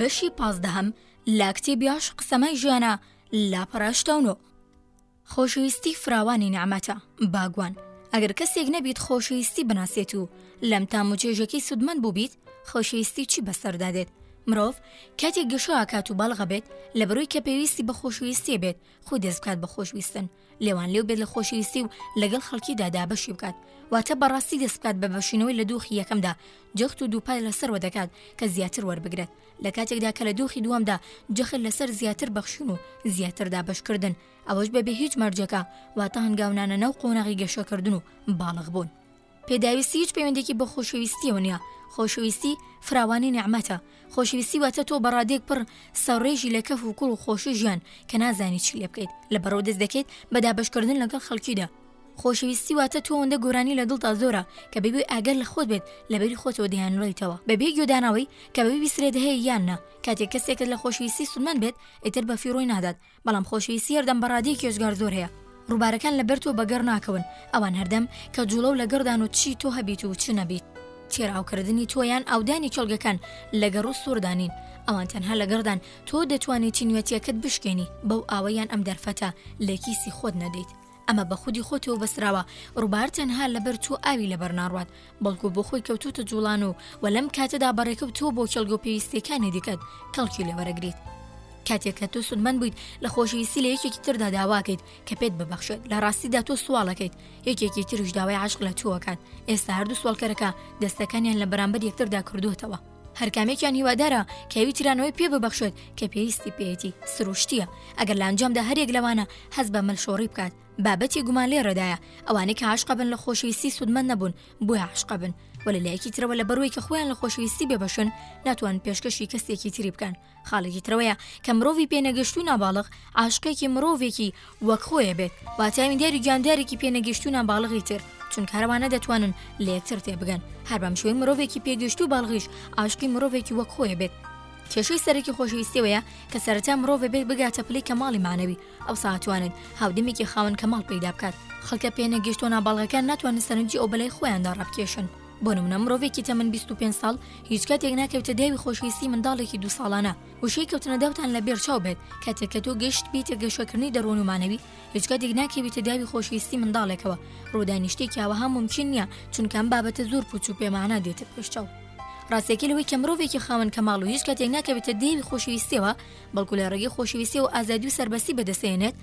بەشی پازدەهەم لە کتێبی عشق سەمای ژیانە لاپەراشتاونۆ خۆشەویستی فراوانی نعمەتە باگوان ئەگەر کەسێک نەبیت خۆشەویستی بناسێت و لەم تام و چێژەکەی سوودمەند بووبیت خۆشەویستی چی بەسەردا دێت مرۆڤ کاتێک گەشە ئاکات و باڵغە بێت لە بەرۆی کە پێویستی بە خۆشویستێ بێت خو دەست بکات بە خۆشویستن لێوان لێو بێت لە خۆشەویستی و لەگەڵ خەڵکیدا دابەشی بکات واتە بەڕاستی دەست بکات بە بەشینەوەی لە دۆخی یەکەمدا جەخت و دووپای لەسەر وەدەکات کە زیاتر وەربگرێت لە کاتێکدا کە لە دۆخی دووەمدا جەخت لەسەر زیاتر بەخشین و زیاتر دابشکردن ئەوەش بەبێ هیچ مەرجەکە واتە هەنگاونانە ناو قۆناغی گەشەکردن و باڵغ بوون پێداویستی هیچ پەیوەندێکی بە خۆشەویستیەوە نیە، خۆشەویستی فراوانی نیعمەتە، خۆشەویستی واتە تۆ بە ڕادەیەک پڕ سەرڕێژی لە کەف و کوڵ و خۆشی ژیان کە نازانی چی لێ بکەیت لەبەرەوە دەست دەکەیت بە دابەش کردن لەگەڵ خەڵکیدا، خۆشەویستی واتە تۆ ئەوەندە گۆرانی لە دڵتا زۆرە کە بە بێ ئاگات لە خۆت بێت لە بەری خۆتەوە دەیانڵێیتەوە بە بێ گوێدانەوەی کە بە بیسرێت هەیە یان نا، کاتێک کەسێکت لە خۆشەویستی سودمەند بێت ئیتر بە فیڕۆی نادات، بەڵام خۆشەویستی هەردەم بە ڕادەیەکی ئێجگار زۆر هەیە. ڕووبارەکان لە بەر تۆ بە گەڕ ناکەون، ئەوان هەردەم کە جووڵە و لە گەڕدان و چی تۆ هەبیت و چ نەبیت. تێراو کردنی تۆ یان ئاودانی کێڵگەکان لە گەڕ و سووڕدا نین. ئەوان تەنها لە گەڕدان. تۆ دەتوانی تینوێتییەکەت بشکێنی بەو ئاوە یان ئەم دەرفەتە لە کیسی خۆت نەدەیت. ئەمە بە خودی خۆتەوە بەستراوە، ڕووبار تەنها لەبەر تۆ ئاوی لەبەر ناڕوات، بەڵکو بۆ خۆی کەوتووتە جوڵانەوە و لەم کاتەدا بەڕێکەو تۆ بۆ کێڵگە و پێویستیەکانی دیکەت کەڵکی لێ وەرەگریت. کاتێک کە تۆ سودمەند بوویت لە خۆشەویستی لە یەکێکی تردا داواکەیت کە پێت ببەخشێت لە ڕاستیدا تۆ سواڵەکەیت یەکێکی تریش داوای عەشق لە تۆ ئەکات ئێستا هەردوو سواڵکەرەکە دەستەکانیان لە بەرامبەر یەکتردا کردووەتەوە هەرکامێکیان هیوادارە کێوی تیرانەوەی پێ ببەخشێت کە پێویستی پێیەتی سروشتیە ئەگەر لە ئەنجامدا هەرێک لەوانە حەز بە ملشۆڕی بکات بابەتی گومان لێڕێدایە ئەوانەی کە عاشقەبن لە خۆشەویستی سوودمەند نەبوون بۆی عاشقەبن و لە لایەکی ترەوە لە بەروەی کە خۆیان لە خۆشەویستی بێبەشن ناتوان پێشکەشی کەسێکی تری بکەن خاڵێکی ترەوەیە کە مرۆڤی پێنەگەشتووی ناباڵغ عاشقێکی مرۆڤێکی وەک خۆیە بێت با تاویندار و گیاندارێکی پێنەگەشتوو ناباڵغی تر چونکە هەروانە دەتوانن لە یەکتر تێبگەن هەر بەم شوی مرۆڤێکی پێگەشتوو باڵغیش عاشقی مرۆڤێکی وەک خۆیە بێت کێشەی سەرەکی خۆشەویستیەوەیە کە سەرەتا مرۆڤێ بێت بگاتە پلی کە ماڵی مانەوی ئەو ساعتوانێت هاودەمێکی خاون کە ماڵ پەیدا بکات خەڵکە پێنەگەشتۆ ناباڵغەکان ناتوانن سەرنجی ئەو بەلای خۆیاندا ڕابکێشن بۆ نمونە مرۆڤێکی تەمەن بیست و پێنج ساڵ هیچ کاتێک ناکەوێتە داوی خۆشەویستی منداڵێکی دوو ساڵانە وشەی کەوتنە داوتان لە بێرچاو بێت کاتێک کە تۆ گەشت بیتە گەشەکردنی دەروون و مانەوی هیچ کاتێک ناکەویتە داوی خۆشەویستی منداڵێکەوە ڕوودانی شتێکی ئاوەها ممکن نییە چونکە ئەم بابەتە زۆر پوچ و پێمانە دێتە پێش چاو ڕاستێکی لەوەی کە مرۆڤێکی خاوەن کە ماڵ و هیچ کاتێک ناکەوێتە دێوی خۆشەویستیەوە بەڵکو لە ڕێگەی خۆشەویستی و ئازادی و سەربەستی بەدەسێنێت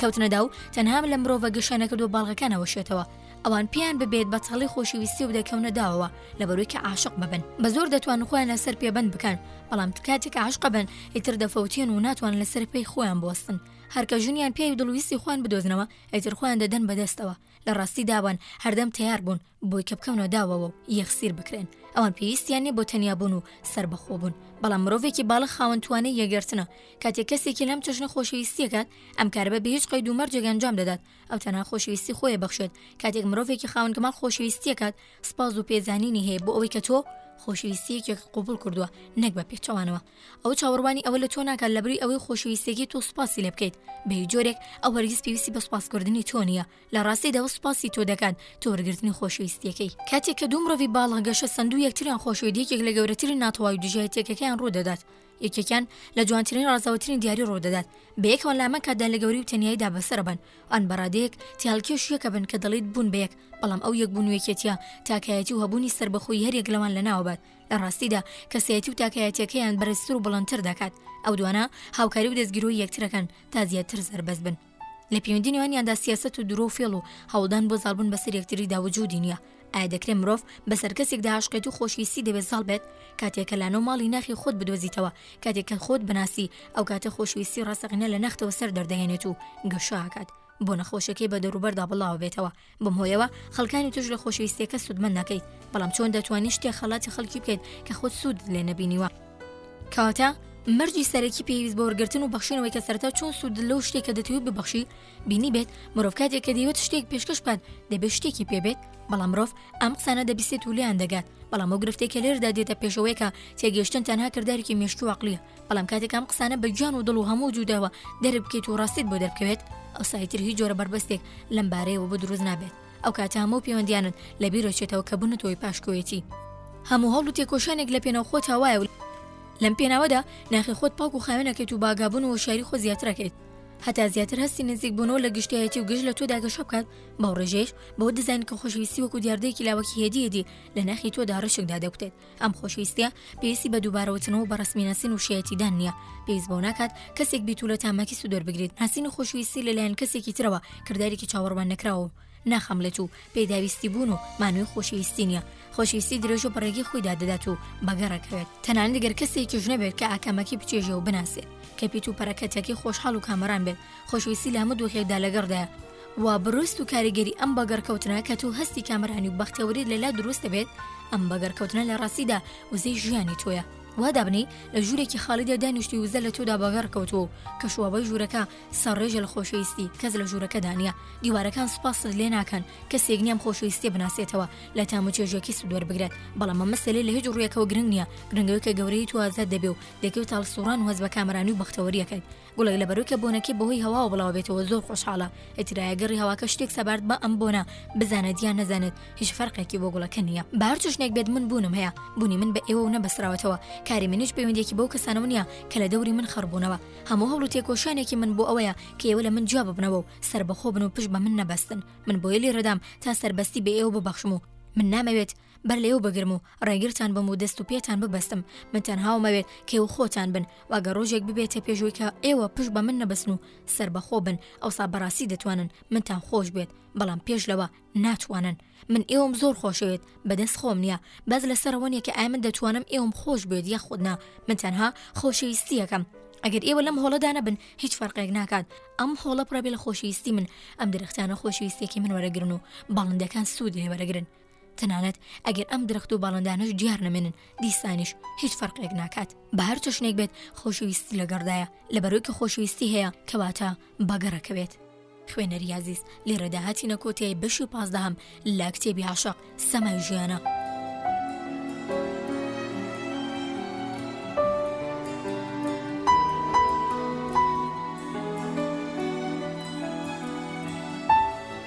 کەوتنەدا و تەنها لە مرۆڤە گەشە نەکردو باڵغەکانەوە شێتەوە ئەوان پێیان ببێت بە چاڵی خۆشەویستی و دەکەونە داوەوە لەبەروی کە عاشق ببن بە زۆر دەتوان خۆیان لەسەر پێبەند بکەن بەڵام کاتێک عاشق بن ئیتر دەفەوتێن و ناتوان لەسەر پێی خۆیان بوەستن هەرکە ژنیان پێی و دڵویستی خۆیان بدۆزنەوە ئیتر خۆیان دەدەن بەدەستەوە لە ڕاستی دابان هەردەم تیار بوون بۆی کە بکەونە داوەوە و یەخسیر بکرێن ئەوان پێویستیان نیە بۆ تەنیا بوون و سربەخۆ بوون بەڵام مرۆڤێکی باڵە خاوەن توانەی یەگرتنە کاتێک کەسێکی لەم چەشنە خۆشەویستیەکات ئەم کارە بە بە هیچ قەید و مەرجێک ئەنجام دەدات ئەو تەنها خۆشویستی خۆیە بەخشێت کاتێک مرۆڤێکی خاونگەماڵ خۆشویستیەکات سپاس و پێزانینی هەیە بۆ ئەوەی کە تۆ خۆشویستیەکێک قوبول کردووە نەک بە پێچەوانەوە ئەو چاوەڕوانی ئەوە لە تۆ ناکات لە بری ئەوەی خۆشویستێکی تۆ سوپاسی لێ بکەیت بە جۆرێک ئەو هەرگیز پێویستی بە سوپاسکردنی تۆ نیە لە ڕاستیدا و سوپاسی تۆ دەکات تۆ وەرگرتنی خۆشویستیەکەی کاتێک کە دوو مرۆڤی باڵغ گەشە سندوو یەکتریان خۆشوێت یەکێک لە گەورەترین ناتەواوی دژایەتێکەکەیان ڕوو دەدات یەکێکیان لە جوانترین ڕازاوترین دیاری ڕوودەدات بەیەکەوە لامە کاتدا لە گەوری و تەنیایدا بەسەربن ئەن بەڕادەیەک تیاڵکێش یەکە بن کە دەڵیت بوون بەیەک بەڵام ئەو یەکبوون و یەکێتە تاکایەتی و هەبوونی سربەخۆی هەرێک لەوان لە ناوبات لە ڕاستیدا کەسایەتی و تاکایەتەکەیان بەرزتر و بڵندتر دەکات ئەو دوانە هاوکاری و دەستگیرۆی یەکترەکەن تا زیاتر زەربەز بن لە پەیوەندی نێوانیاندا سیاسەت و درۆ و فێڵ و هەوڵدان بۆ زاڵبوون بەسەر یەکتریدا وجودی نییە ئایا دەکرێت مرۆڤ بەسەر کەسێک داهشقێت و خۆشویستی دەبێت زاڵ بێت کاتێکە لانە و ماڵی ناخی خۆت بدۆزیتەوە کاتێکە خۆت بناسی ئەو کاتە خۆشویستی ڕاستەقینە لە نەختەوە سەر دەردەهێنێت و گەشاکات بۆ نەخۆشەکەی بە دەوروبەردا بڵاوە بێتەوە بەم هۆیەوە خەڵکانی توش لە خۆشەویستیەکە سوودمەند ناکەیت بەڵام چۆن دەتوانین شتێ خەڵاتی خەڵکی بکەیت کە خۆت سوود لێ نەبینیوە کەواتە مەرجی سەرەکی پێویست بۆ وەرگرتن و بەخشینەوەی کە سەرتا چۆن سوود لەو شتێک کە دەتوێت ببەخشی بینی بێت مرۆڤ کاتێک کە دەیوت شتێک پێشکەش بکات دەبێت شتێکی پێبێت بەڵام مرۆڤ ئەم قسانە دەبیستێت و لیان دەگات بەڵام ئەو گرفتێک کە لێردا دێتە پێشەوەیکە تێگەشتن تەنها کردارێکی مێشکی واقلیە بەڵام کاتێک ئەم قسانە بە گیان و دڵ و هەموو وجودەوە دەرک بکەیت و ڕاستیت بۆ دەربکەوێت ئەوسای تر هیچ جۆرە بەربەستێک لەم بارەیەوە بۆ دروست نابێت ئەو کاتە هەموو پەیوەندیانت لە بیرۆچێتەوە کە بنتۆی پاشکۆیەتی هەموو هەوڵ و تێکۆشانێک لە پێناو خۆت هاوایە و لەم پێناوەدا ناخی خۆت پاک و خاوێنەکەیت و باگابوون و شاری خۆ زیاترەکەیت هەتا زیاتر هەستی نزیک بوونەوە لە گشتایەتی و گشت لە تۆدا گەشە بکات بەو ڕێژەیەش بەوە دەزانین کە خۆشەویستی وەکو دیاردەیەکی لاوەکی هێدیێدی لە ناخی تۆدا ڕشکدا دەکوتێت ئەم خۆشویستیە پێویستی بە دووبارەوتنەوە بە ڕسمیناسین و شایەتیدان نییە پێویست بۆ ناکات کەسێک بیت و لە تاماکی سوودۆر بگرێت ناسین و خۆشویستی لەلایەن کەسێکی ترەوە کردارێکی چاوەڕوان نەکراوە ناخەملێت و پێداویستی بوون و مانوی خۆشویستی نییە خۆشویستی درێژە بە ڕێگەی خۆیدا دەدات و بەگەڕەکەوێت تەنان دەگەر کەسێکیش نەبێت کە ئاکامەکی بچێژێ و بناسێت کە پیت و پەرەکەتەکەی خۆشحاڵ و کامەران بێت خۆشویستی لە هەموو دۆخێکدا لەگەڕدایە وا بروست و کاریگەری ئەم بەگەڕکەوتنە کە تۆ هەستی کامەرانی و بەختیەوەریت لە لا دروست دەبێت ئەم بەگەڕکەوتنە لە ڕاستیدا وزەی ژیانی تۆیە وا دابنی لە ژوورێکی خاڵیدا دانیشتی وزە لە تۆدا بەگەڕ کەوتووە و کەشوهەوای ژوورەکە سەڕێژە لە خۆشەویستی کەس لە ژوورەکەدا نیە دیوارەکان سوپاست لێ ناکەن کەسێک نیەم خۆشەویستێ بناسێتەوە لە تام و چێژێکی سود وەربگرێت بەڵام ئەم مەسەلە لە هیچ ڕوویەکەوە گرنگ نیە گرنگەوەی کە گەورەی تۆ ئازاد دەبێ و دەکەوێت هەڵسوڕان و هەست بە کامەرانی و بەختەوەریەکەت گوڵێک لە بەرۆکە بۆنەکەی بەهۆی هەواوە بڵاوبێتەوە زۆر خۆشحاڵە، ئیتر ئایەگەڕی هەواکە شتێک سەبارەت بە ئەم بۆنە بزانێت یان نەزانێت هیچ فەرقێکی بۆ گوڵەکە نییە، بە هەر جۆشنێک بێت من بوونم هەیە، بوونی من بە ئێوەوە نەبەستراوەتەوە، کاری من هیچ پەیوەندییەکی بەو کەسانەوە نییە کە لە دەوری من خڕبوونەوە، هەموو هەوڵ و تێکۆشانێکی من بۆ ئەوەیە کە ئێوە لە من جیا ببنەوە و سەربەخۆ بن و پشت بە من نەبەستن، من بۆیە لێرەدام تا سەربەستی بە ئێوە ببەخشم و من نامەوێت بەر لە ئێوە بگرم و ڕێگرتان بم و دەست و پێتان ببەستم، من تەنها وامەوێت کە ئێوە خۆتان بن، و ئەگەر ڕۆژێک ببێتە پێش ئەوەی کە ئێوە پشت بە من نەبەستن و سەربەخۆ بن، ئەوسا بەڕاستی دەتوانن منتان خۆش بوێت، بەڵام پێش لەوە ناتوانن. من ئێوەم زۆر خۆشەوێت، بەدەست خۆم نییە، بەس لەسەر ئەوە نییە کە ئایا من دەتوانم ئێوەم خۆش بوێت یاخود نا، من تەنها خۆشەویستییەکەم. ئەگەر ئێوە لەم هۆڵەدا نەبن، هیچ فەرقێک ناکات ئەم هۆڵە پڕبێت لە خۆشەویستی من، ئەم درەختانە خۆشەویستییەکەی من وەرەگرن و باڵندەکان سوود لێ وەرەگرن. تەنانەت ئەگەر ئەم درەخت و باڵندانەش دیار نەمێنن دیسانیش هیچ فەرقێک ناکات بە هەر چەشنێک بێت خۆشەویستی لەگەڕدایە لە بەرۆی کە خۆشەویستی هەیە کەواتە بەگەڕەکەوێت خوێنەری یازیز لێرەدا هاتی نەکۆتیای بەشی پازدەهام لە کتێبی عاشق سەمای ژیانە.